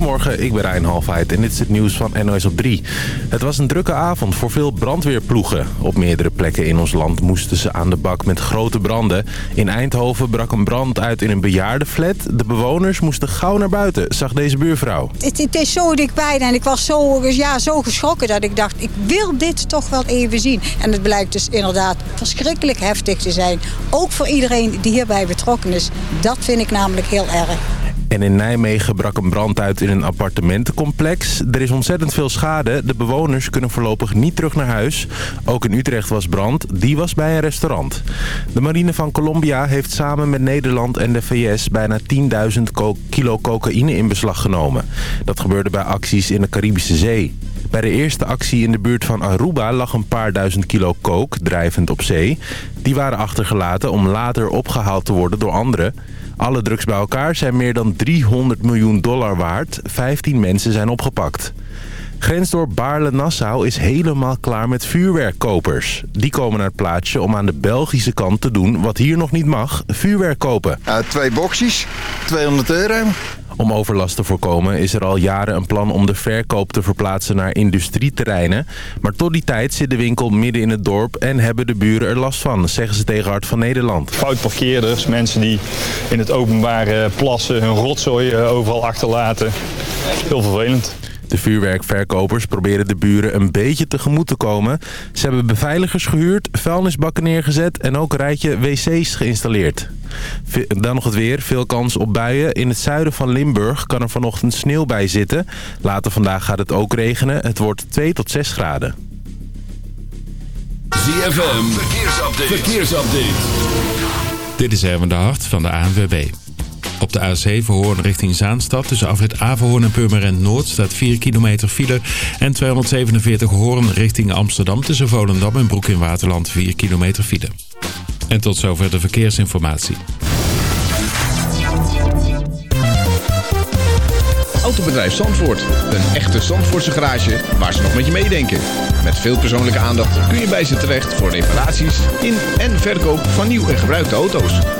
Goedemorgen, ik ben Rijn Halfheid en dit is het nieuws van NOS op 3. Het was een drukke avond voor veel brandweerploegen. Op meerdere plekken in ons land moesten ze aan de bak met grote branden. In Eindhoven brak een brand uit in een bejaardenflat. De bewoners moesten gauw naar buiten, zag deze buurvrouw. Het, is zo dichtbij en ik was zo, ja, zo geschrokken dat ik dacht, ik wil dit toch wel even zien. En het blijkt dus inderdaad verschrikkelijk heftig te zijn. Ook voor iedereen die hierbij betrokken is. Dat vind ik namelijk heel erg. En in Nijmegen brak een brand uit in een appartementencomplex. Er is ontzettend veel schade. De bewoners kunnen voorlopig niet terug naar huis. Ook in Utrecht was brand. Die was bij een restaurant. De marine van Colombia heeft samen met Nederland en de VS... bijna 10.000 kilo cocaïne in beslag genomen. Dat gebeurde bij acties in de Caribische Zee. Bij de eerste actie in de buurt van Aruba lag een paar duizend kilo coke drijvend op zee. Die waren achtergelaten om later opgehaald te worden door anderen. Alle drugs bij elkaar zijn meer dan 300 miljoen dollar waard. 15 mensen zijn opgepakt. Grensdorp Baarle-Nassau is helemaal klaar met vuurwerkkopers. Die komen naar het plaatsje om aan de Belgische kant te doen wat hier nog niet mag, vuurwerk kopen. Uh, twee boxjes, 200 euro. Om overlast te voorkomen is er al jaren een plan om de verkoop te verplaatsen naar industrieterreinen. Maar tot die tijd zit de winkel midden in het dorp en hebben de buren er last van, zeggen ze tegen Hart van Nederland. Foutparkeerders, mensen die in het openbare plassen hun rotzooi eh, overal achterlaten. Heel vervelend. De vuurwerkverkopers proberen de buren een beetje tegemoet te komen. Ze hebben beveiligers gehuurd, vuilnisbakken neergezet en ook een rijtje wc's geïnstalleerd. Dan nog het weer. Veel kans op buien. In het zuiden van Limburg kan er vanochtend sneeuw bij zitten. Later vandaag gaat het ook regenen. Het wordt 2 tot 6 graden. ZFM. Verkeersupdate. Verkeersupdate. Dit is Erwin de Hart van de ANWB. Op de A7 Hoorn richting Zaanstad tussen afrit Averhoorn en Purmerend Noord staat 4 kilometer file. En 247 Hoorn richting Amsterdam tussen Volendam en Broek in Waterland 4 kilometer file. En tot zover de verkeersinformatie. Autobedrijf Zandvoort. Een echte Zandvoortse garage waar ze nog met je meedenken. Met veel persoonlijke aandacht kun je bij ze terecht voor reparaties in en verkoop van nieuw en gebruikte auto's.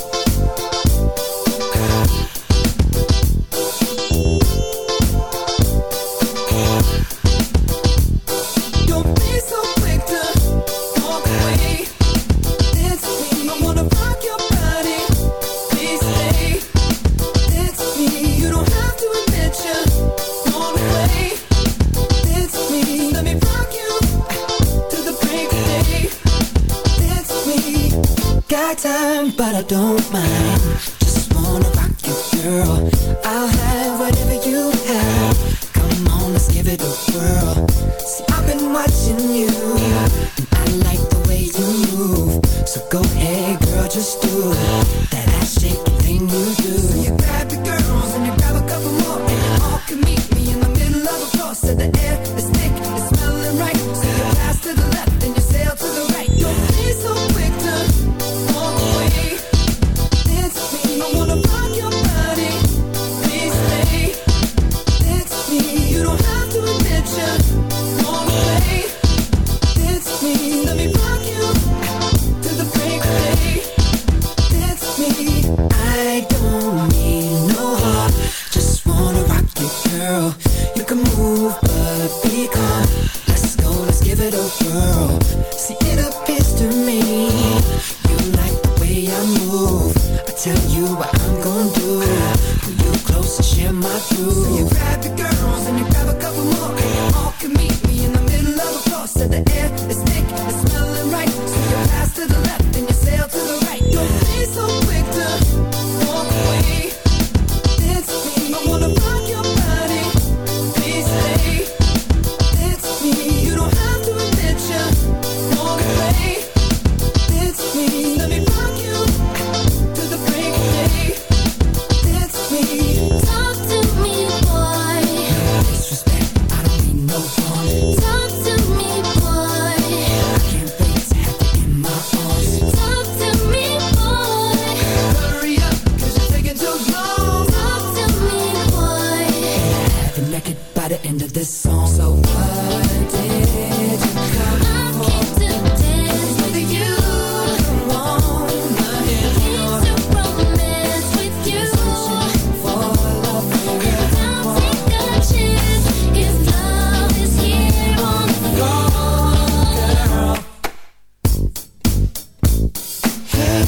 Don't mind. Just wanna rock you, girl. I'll have whatever you have. Come on, let's give it a whirl. See, I've been watching you, and I like the way you move. So go ahead, girl, just do that ass shaking thing you do. So you grab your girls and you grab a couple more, and you all can meet me in the middle of the floor. So the air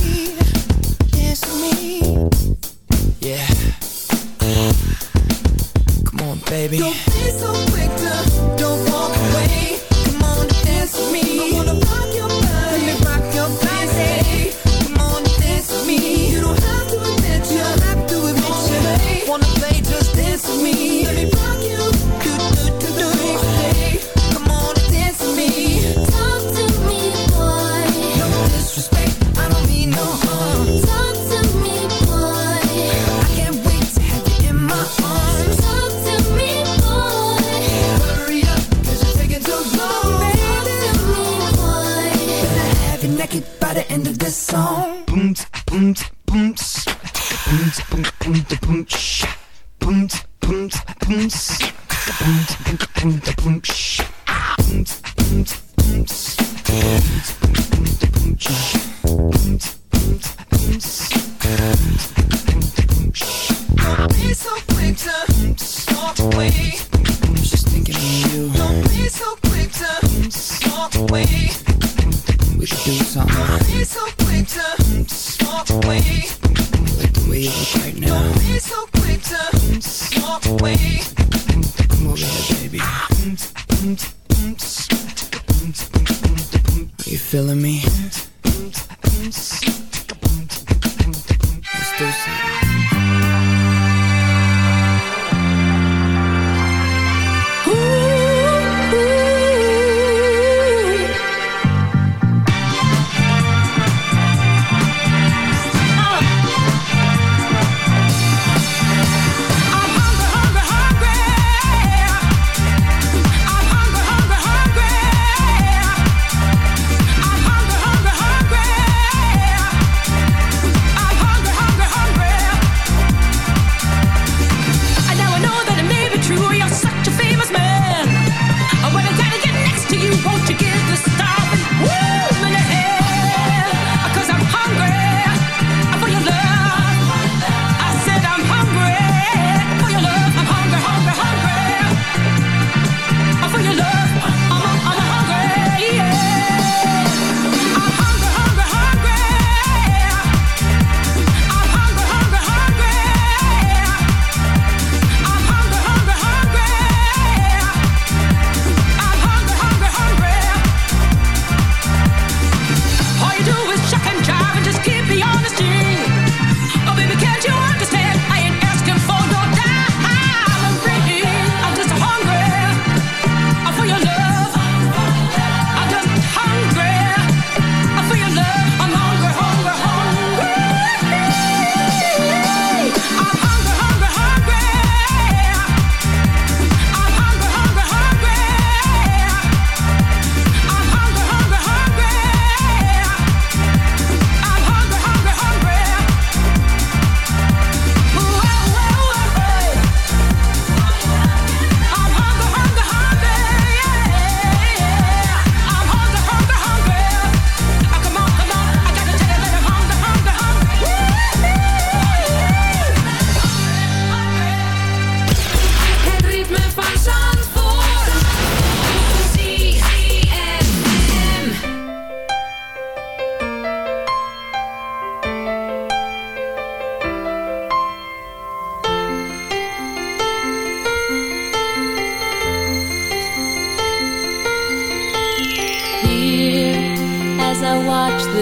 me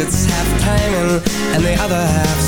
it's half timing and the other luck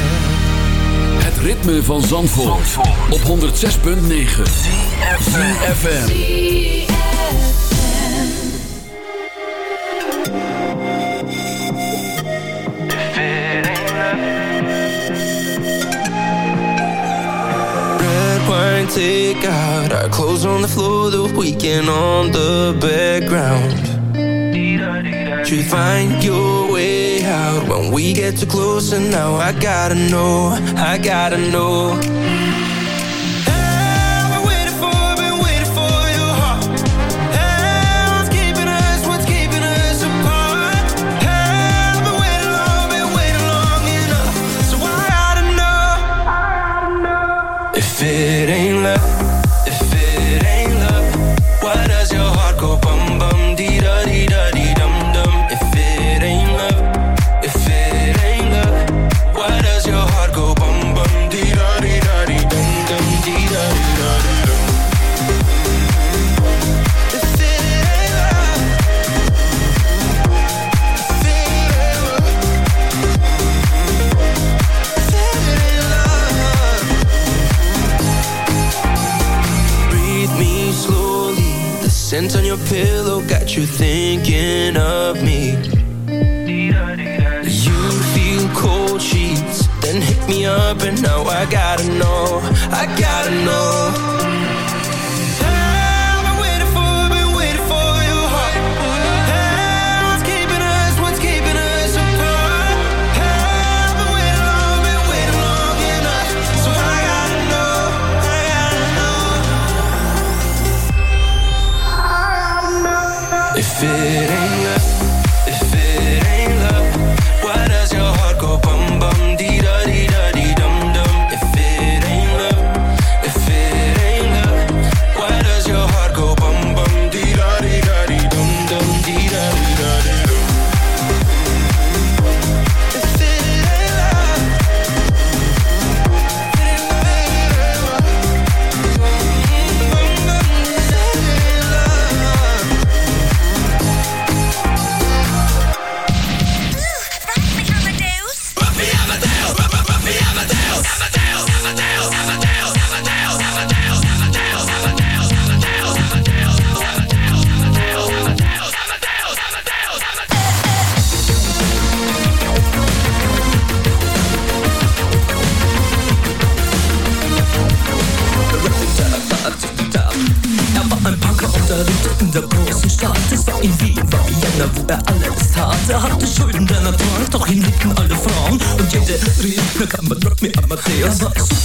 ritme van Zandvoort, op 106.9 FM. Red wine take out Our clothes on the floor The weekend on the background. You find your out. When we get too close And now I gotta know I gotta know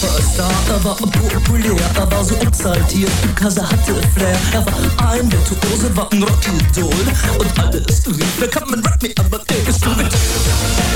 war es da, er war populär, er war so exaltiert, Kasa hatte Flair, er war ein Virtuose, war ein Rockidol und alles rief, wer kann man rap me, aber der ist gut.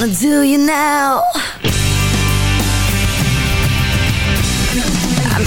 Wanna do you now.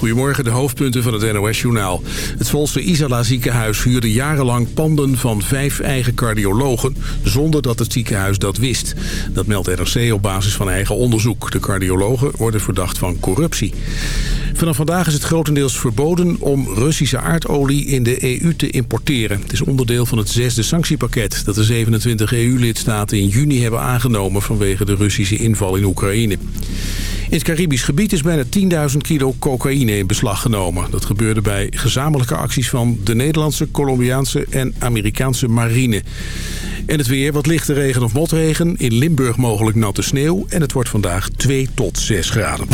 Goedemorgen, de hoofdpunten van het NOS-journaal. Het Volse Isala ziekenhuis huurde jarenlang panden van vijf eigen cardiologen... zonder dat het ziekenhuis dat wist. Dat meldt NRC op basis van eigen onderzoek. De cardiologen worden verdacht van corruptie. Vanaf vandaag is het grotendeels verboden om Russische aardolie in de EU te importeren. Het is onderdeel van het zesde sanctiepakket dat de 27 EU-lidstaten in juni hebben aangenomen vanwege de Russische inval in Oekraïne. In het Caribisch gebied is bijna 10.000 kilo cocaïne in beslag genomen. Dat gebeurde bij gezamenlijke acties van de Nederlandse, Colombiaanse en Amerikaanse marine. En het weer, wat lichte regen of motregen. In Limburg mogelijk natte sneeuw. En het wordt vandaag 2 tot 6 graden.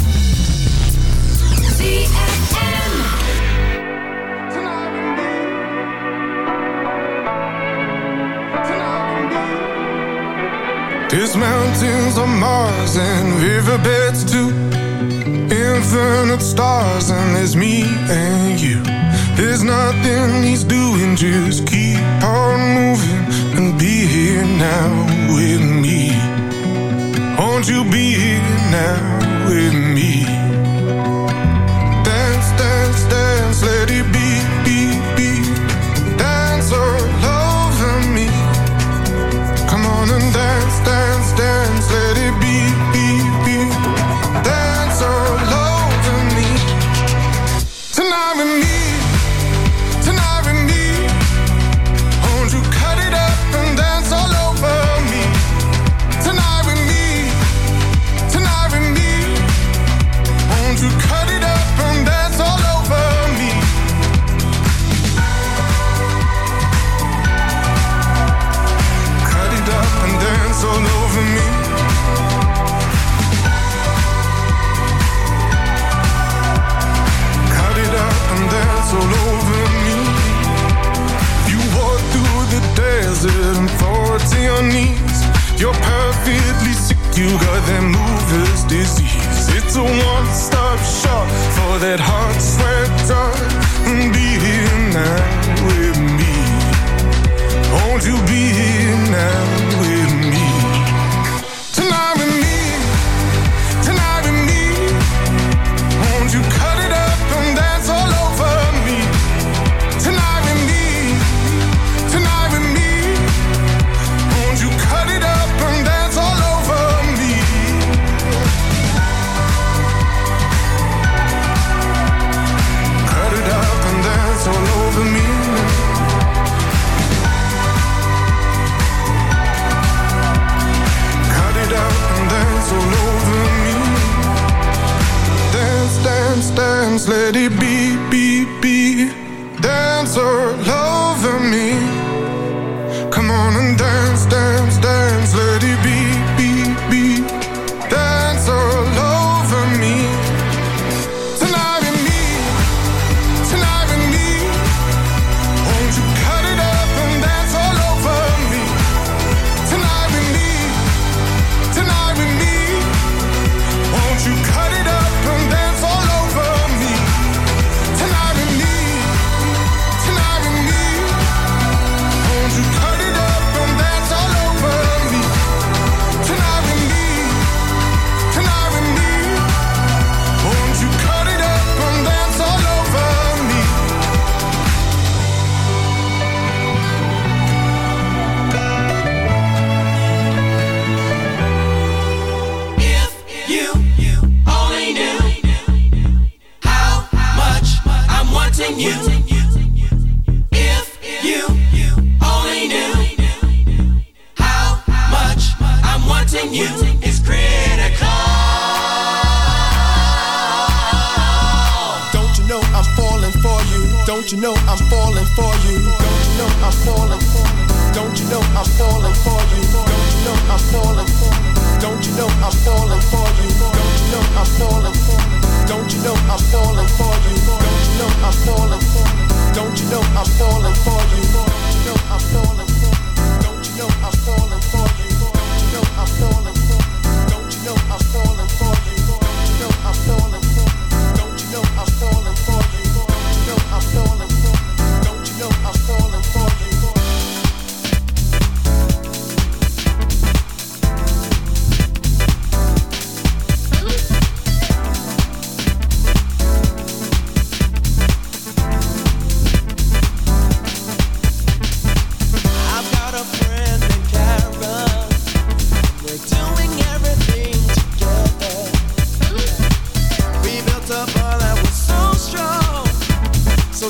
There's mountains on Mars and riverbeds too. Infinite stars and there's me and you. There's nothing he's doing, just keep on moving and be here now with me. Won't you be here now with me? Dance, dance, dance, let it be. Dance, dance, let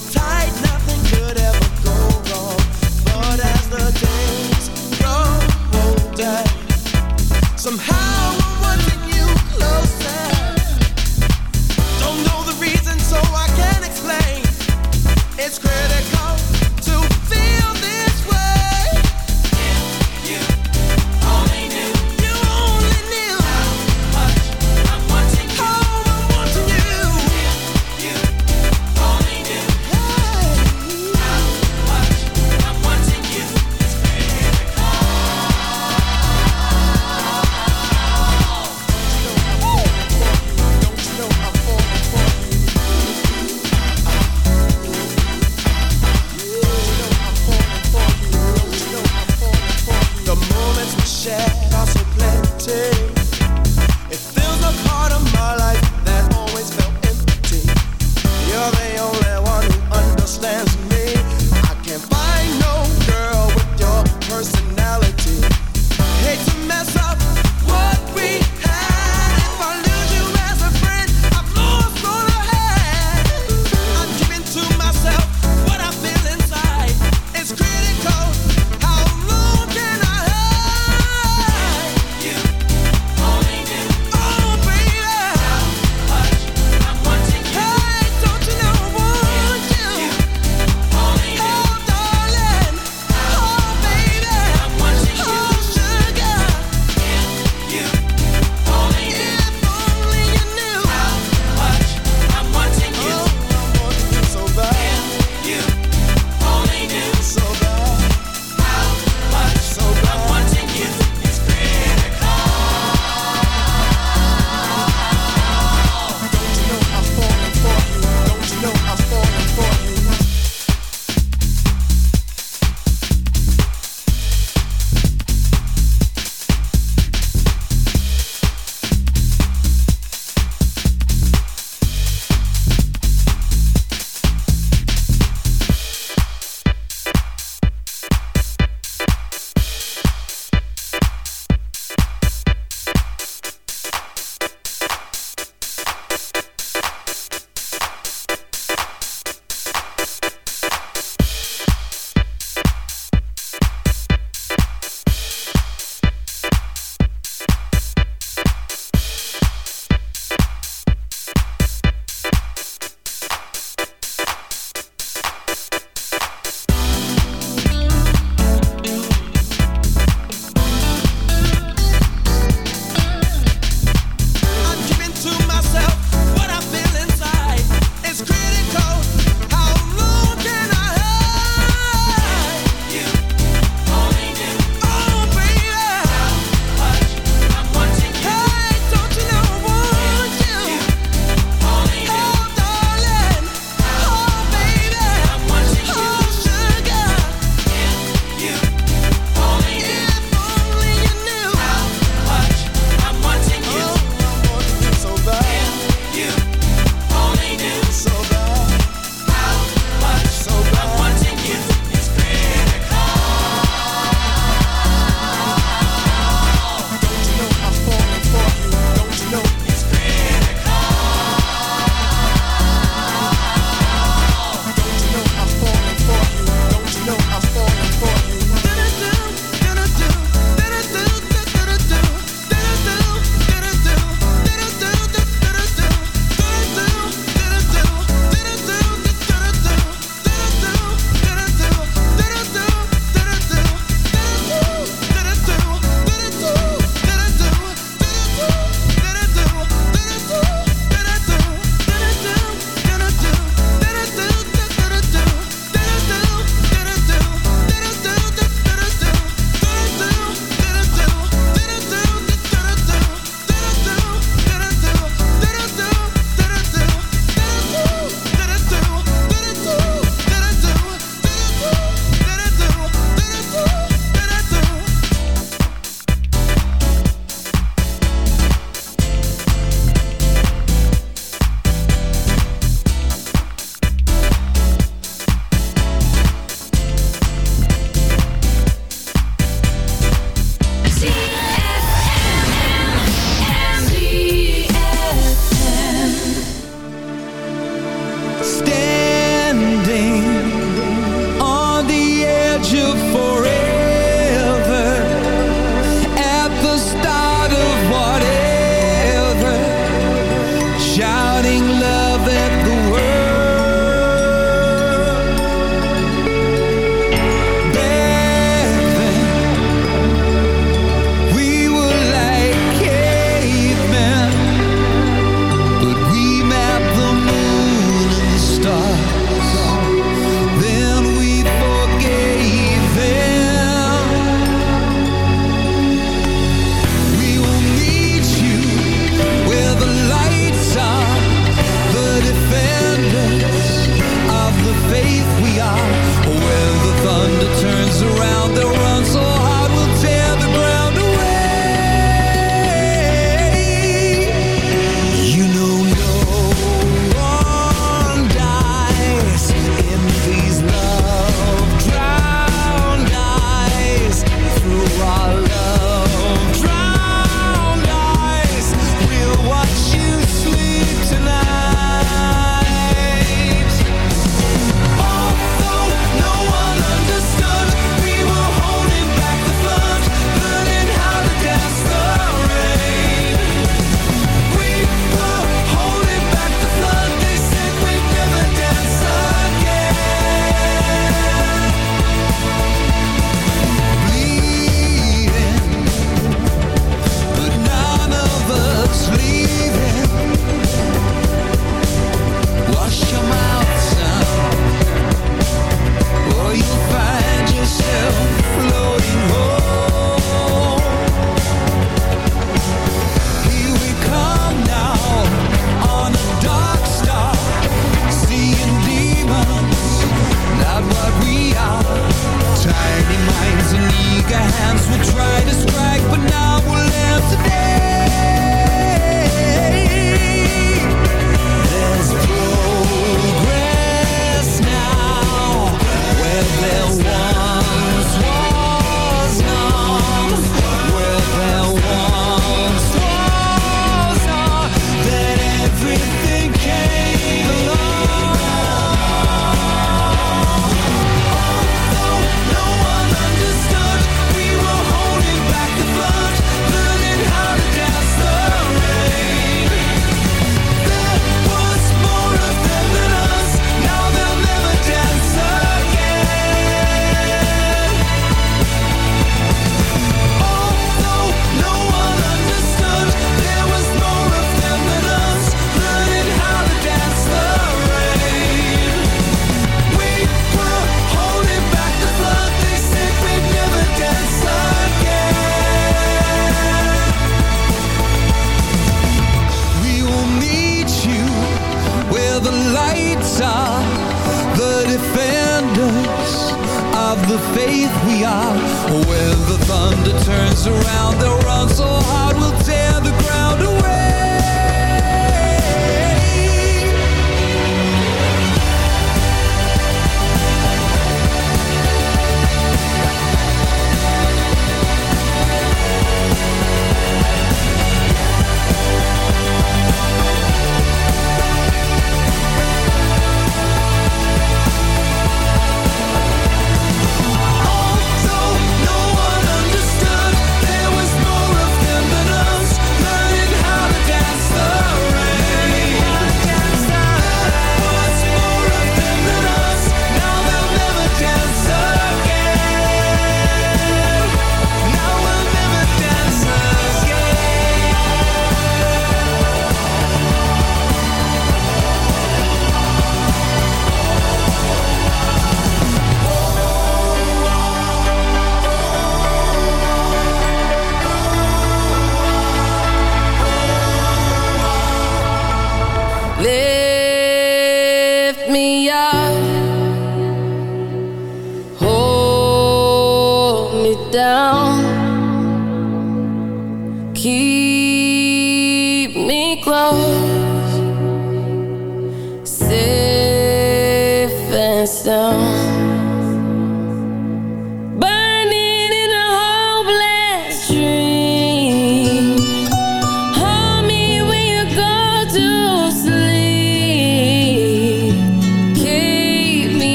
so tight.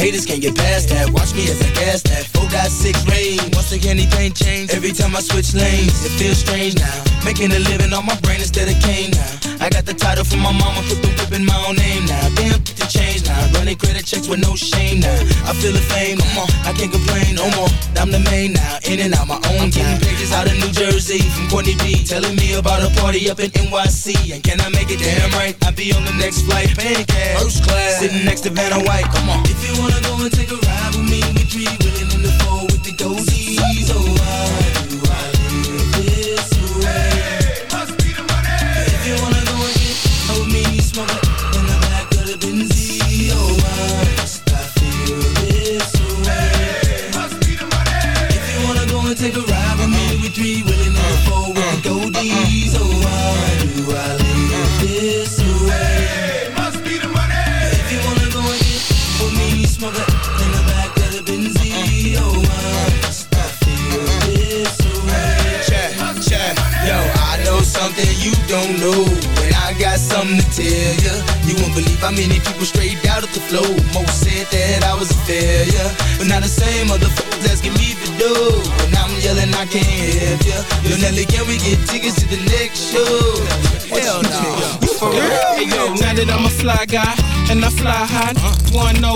Haters can't get past that. Watch me as I gas that. Four got six rain. Once again, anything changed. Every time I switch lanes, it feels strange now. Making a living on my brain instead of cane now. I got the title from my mama, put the whip in my own name now. Damn, to change now. Running credit checks with no shame now. I feel the fame. Come on, I can't complain out of New Jersey from Courtney B telling me about a party up in NYC. And can I make it? Damn right, I'll be on the next flight. Pancake, first class, sitting next to Vanna White. Come on. If you wanna go and take a ride with me, we three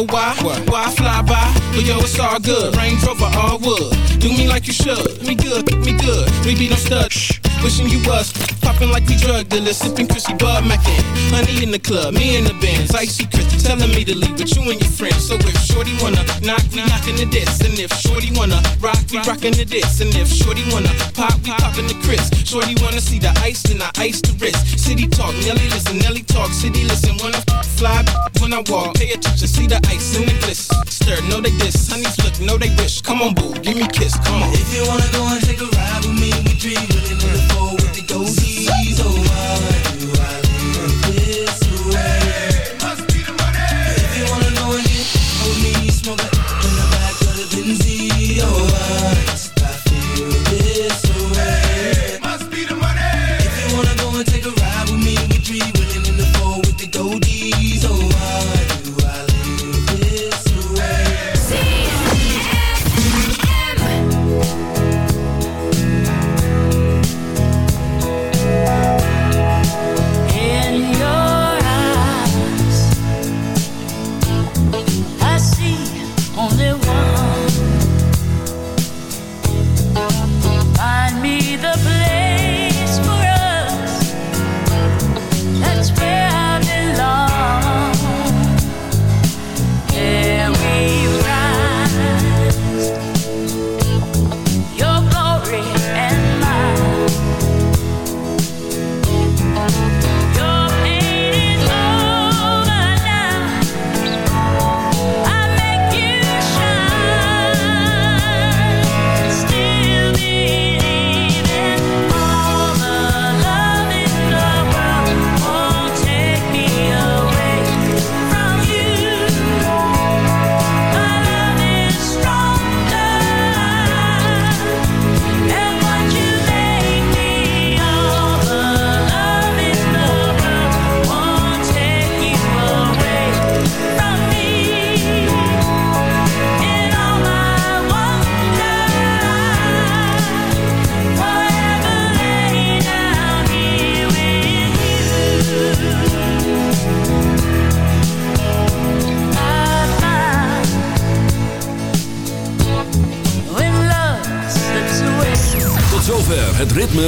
know why? Why I fly by? But yo, it's all good. Range Rover, all wood. Do me like you should. Me good, me good. We be no stud. Wishing you was popping like we drug dealers, sipping Chrissy Bud Mackin. Honey in the club, me in the Benz, icy Chris telling me to leave with you and your friends. So if Shorty wanna knock, we knockin' the diss, and if Shorty wanna rock, we rockin' the diss, and if Shorty wanna pop, we poppin' the Chris. Shorty wanna see the ice, then I ice the wrist. City talk, Nelly listen, Nelly talk, city listen. I fly, when I walk, pay attention, see the ice in the bliss. Stir, know they diss, honeys look, know they wish. Come on, boo, give me kiss, come on. If you wanna go and take a ride with me, we dream willing in